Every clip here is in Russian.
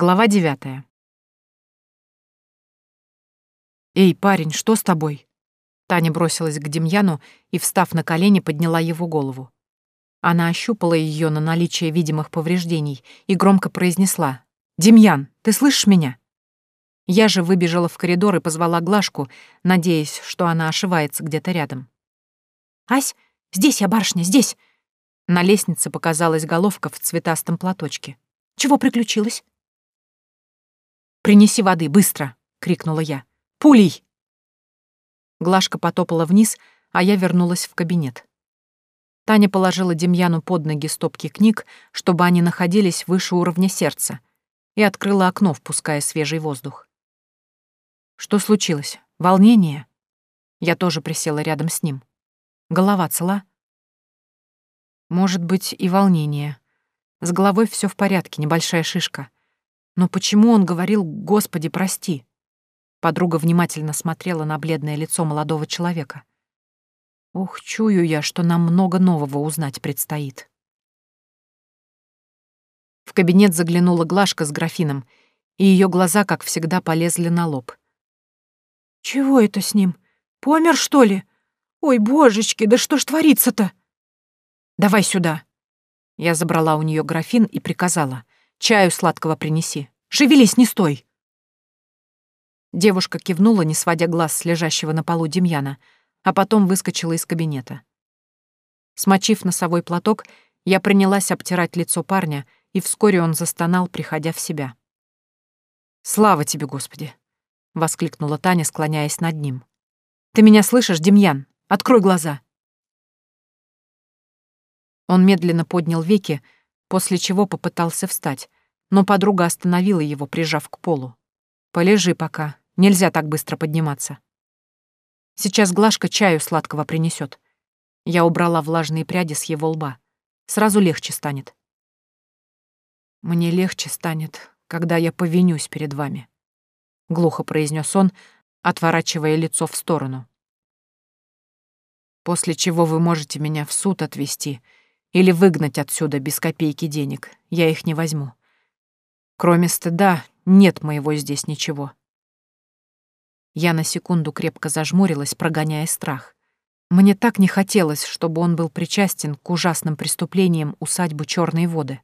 Глава девятая. «Эй, парень, что с тобой?» Таня бросилась к Демьяну и, встав на колени, подняла его голову. Она ощупала ее на наличие видимых повреждений и громко произнесла. «Демьян, ты слышишь меня?» Я же выбежала в коридор и позвала Глашку, надеясь, что она ошивается где-то рядом. «Ась, здесь я, барышня, здесь!» На лестнице показалась головка в цветастом платочке. «Чего приключилось?» «Принеси воды, быстро!» — крикнула я. «Пулей!» Глашка потопала вниз, а я вернулась в кабинет. Таня положила Демьяну под ноги стопки книг, чтобы они находились выше уровня сердца, и открыла окно, впуская свежий воздух. Что случилось? Волнение? Я тоже присела рядом с ним. Голова цела? Может быть, и волнение. С головой все в порядке, небольшая шишка. Но почему он говорил «Господи, прости»? Подруга внимательно смотрела на бледное лицо молодого человека. Ух, чую я, что нам много нового узнать предстоит. В кабинет заглянула Глашка с графином, и ее глаза, как всегда, полезли на лоб. «Чего это с ним? Помер, что ли? Ой, божечки, да что ж творится-то?» «Давай сюда!» Я забрала у нее графин и приказала. «Чаю сладкого принеси. Шевелись, не стой!» Девушка кивнула, не сводя глаз с лежащего на полу Демьяна, а потом выскочила из кабинета. Смочив носовой платок, я принялась обтирать лицо парня, и вскоре он застонал, приходя в себя. «Слава тебе, Господи!» — воскликнула Таня, склоняясь над ним. «Ты меня слышишь, Демьян? Открой глаза!» Он медленно поднял веки, после чего попытался встать, но подруга остановила его, прижав к полу. «Полежи пока, нельзя так быстро подниматься. Сейчас Глашка чаю сладкого принесет. Я убрала влажные пряди с его лба. Сразу легче станет. Мне легче станет, когда я повинюсь перед вами глухо произнес он, отворачивая лицо в сторону. После чего вы можете меня в суд отвезти или выгнать отсюда без копейки денег. Я их не возьму. Кроме стыда, нет моего здесь ничего. Я на секунду крепко зажмурилась, прогоняя страх. Мне так не хотелось, чтобы он был причастен к ужасным преступлениям усадьбы Черной воды.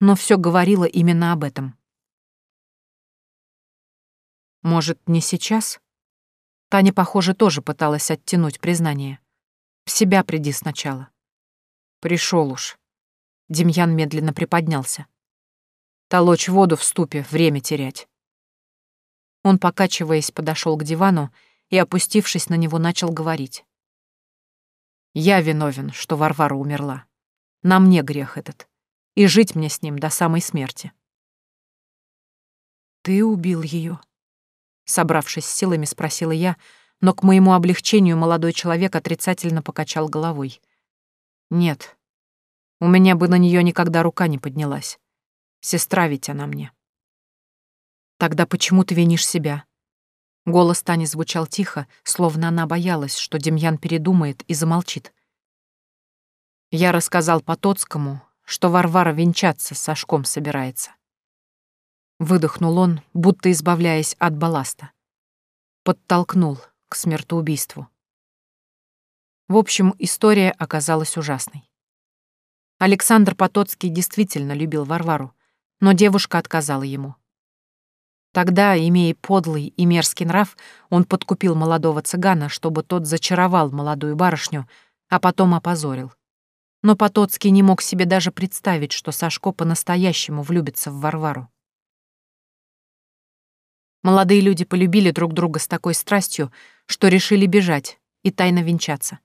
Но все говорило именно об этом. Может, не сейчас? Таня, похоже, тоже пыталась оттянуть признание. В себя приди сначала. Пришел уж. Демьян медленно приподнялся. Толочь воду в ступе, время терять. Он, покачиваясь, подошел к дивану и, опустившись на него, начал говорить. «Я виновен, что Варвара умерла. На мне грех этот. И жить мне с ним до самой смерти». «Ты убил ее, Собравшись с силами, спросила я, но к моему облегчению молодой человек отрицательно покачал головой. «Нет, у меня бы на нее никогда рука не поднялась. Сестра ведь она мне». «Тогда почему ты винишь себя?» Голос Тани звучал тихо, словно она боялась, что Демьян передумает и замолчит. Я рассказал Потоцкому, что Варвара венчаться с Сашком собирается. Выдохнул он, будто избавляясь от балласта. Подтолкнул к смертоубийству. В общем, история оказалась ужасной. Александр Потоцкий действительно любил Варвару, но девушка отказала ему. Тогда, имея подлый и мерзкий нрав, он подкупил молодого цыгана, чтобы тот зачаровал молодую барышню, а потом опозорил. Но Потоцкий не мог себе даже представить, что Сашко по-настоящему влюбится в Варвару. Молодые люди полюбили друг друга с такой страстью, что решили бежать и тайно венчаться.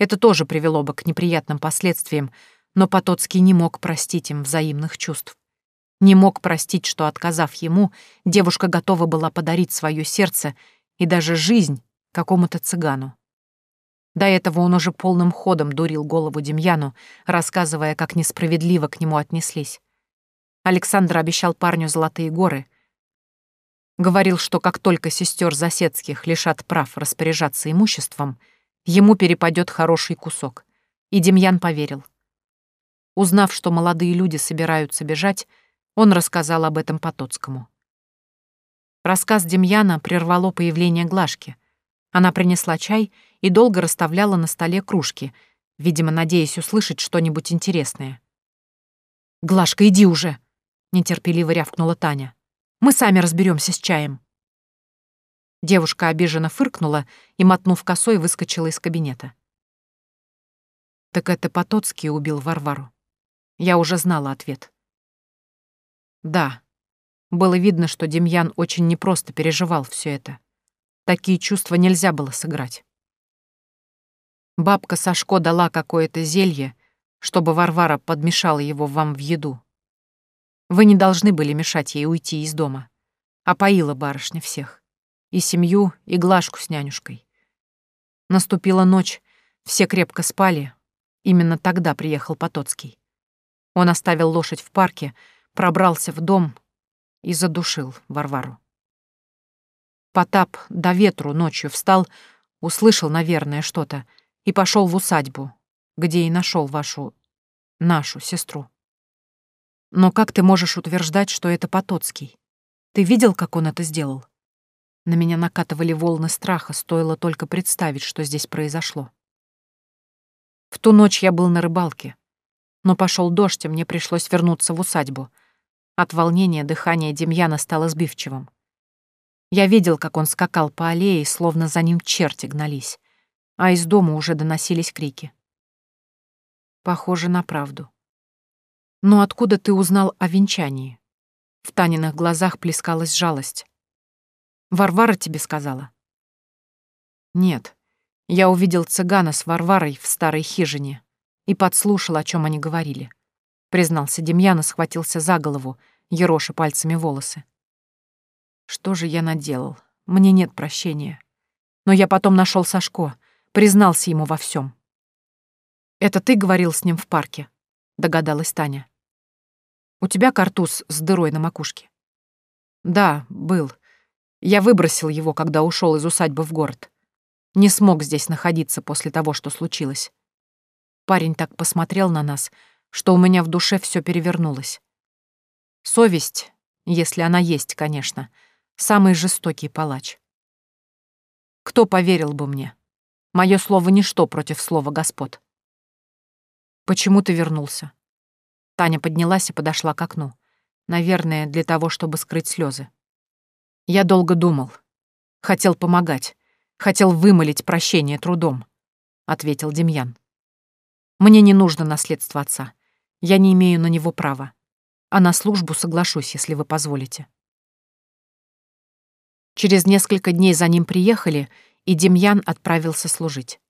Это тоже привело бы к неприятным последствиям, но Потоцкий не мог простить им взаимных чувств. Не мог простить, что, отказав ему, девушка готова была подарить свое сердце и даже жизнь какому-то цыгану. До этого он уже полным ходом дурил голову Демьяну, рассказывая, как несправедливо к нему отнеслись. Александр обещал парню золотые горы — Говорил, что как только сестер Засецких лишат прав распоряжаться имуществом, ему перепадет хороший кусок. И Демьян поверил. Узнав, что молодые люди собираются бежать, Он рассказал об этом Потоцкому. Рассказ Демьяна прервало появление Глашки. Она принесла чай и долго расставляла на столе кружки, видимо, надеясь услышать что-нибудь интересное. «Глашка, иди уже!» — нетерпеливо рявкнула Таня. «Мы сами разберемся с чаем». Девушка обиженно фыркнула и, мотнув косой, выскочила из кабинета. Так это Потоцкий убил Варвару. Я уже знала ответ. Да, было видно, что Демьян очень непросто переживал все это. Такие чувства нельзя было сыграть. Бабка Сашко дала какое-то зелье, чтобы Варвара подмешала его вам в еду. Вы не должны были мешать ей уйти из дома. А поила барышня всех. И семью, и Глашку с нянюшкой. Наступила ночь, все крепко спали. Именно тогда приехал Потоцкий. Он оставил лошадь в парке, пробрался в дом и задушил Варвару. Потап до ветру ночью встал, услышал, наверное, что-то, и пошел в усадьбу, где и нашел вашу... нашу сестру. Но как ты можешь утверждать, что это Потоцкий? Ты видел, как он это сделал? На меня накатывали волны страха, стоило только представить, что здесь произошло. В ту ночь я был на рыбалке, но пошел дождь, и мне пришлось вернуться в усадьбу, от волнения дыхание Демьяна стало сбивчивым. Я видел, как он скакал по аллее, словно за ним черти гнались, а из дома уже доносились крики. Похоже на правду. Но откуда ты узнал о венчании? В Таниных глазах плескалась жалость. Варвара тебе сказала? Нет. Я увидел цыгана с Варварой в старой хижине и подслушал, о чем они говорили признался Демьян и схватился за голову, ероши пальцами волосы. Что же я наделал? Мне нет прощения. Но я потом нашел Сашко, признался ему во всем. Это ты говорил с ним в парке? Догадалась Таня. У тебя картуз с дырой на макушке? Да, был. Я выбросил его, когда ушел из усадьбы в город. Не смог здесь находиться после того, что случилось. Парень так посмотрел на нас, что у меня в душе все перевернулось. Совесть, если она есть, конечно, самый жестокий палач. Кто поверил бы мне? Мое слово — ничто против слова господ. Почему ты вернулся? Таня поднялась и подошла к окну. Наверное, для того, чтобы скрыть слезы. Я долго думал. Хотел помогать. Хотел вымолить прощение трудом, — ответил Демьян. Мне не нужно наследство отца. Я не имею на него права. А на службу соглашусь, если вы позволите. Через несколько дней за ним приехали, и Демьян отправился служить.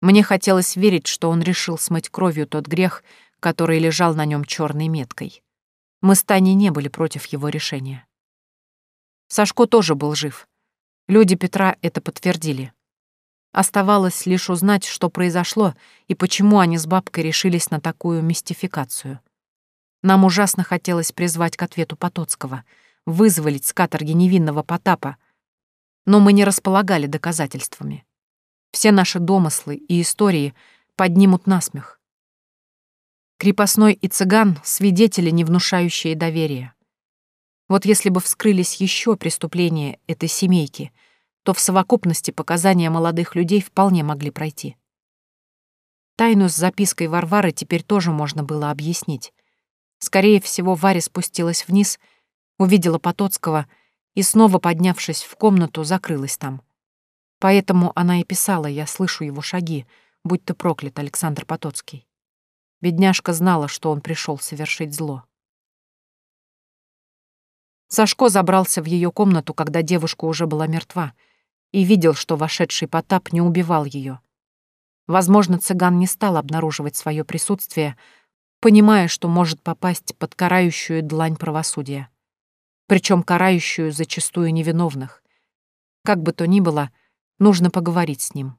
Мне хотелось верить, что он решил смыть кровью тот грех, который лежал на нем черной меткой. Мы с Таней не были против его решения. Сашко тоже был жив. Люди Петра это подтвердили. Оставалось лишь узнать, что произошло и почему они с бабкой решились на такую мистификацию. Нам ужасно хотелось призвать к ответу Потоцкого, вызволить с каторги невинного Потапа, но мы не располагали доказательствами. Все наши домыслы и истории поднимут насмех. Крепостной и цыган — свидетели, не внушающие доверия. Вот если бы вскрылись еще преступления этой семейки — то в совокупности показания молодых людей вполне могли пройти. Тайну с запиской Варвары теперь тоже можно было объяснить. Скорее всего, Варя спустилась вниз, увидела Потоцкого и, снова поднявшись в комнату, закрылась там. Поэтому она и писала «Я слышу его шаги, будь ты проклят, Александр Потоцкий». Бедняжка знала, что он пришел совершить зло. Сашко забрался в ее комнату, когда девушка уже была мертва — и видел, что вошедший Потап не убивал ее. Возможно, цыган не стал обнаруживать свое присутствие, понимая, что может попасть под карающую длань правосудия. Причем карающую зачастую невиновных. Как бы то ни было, нужно поговорить с ним.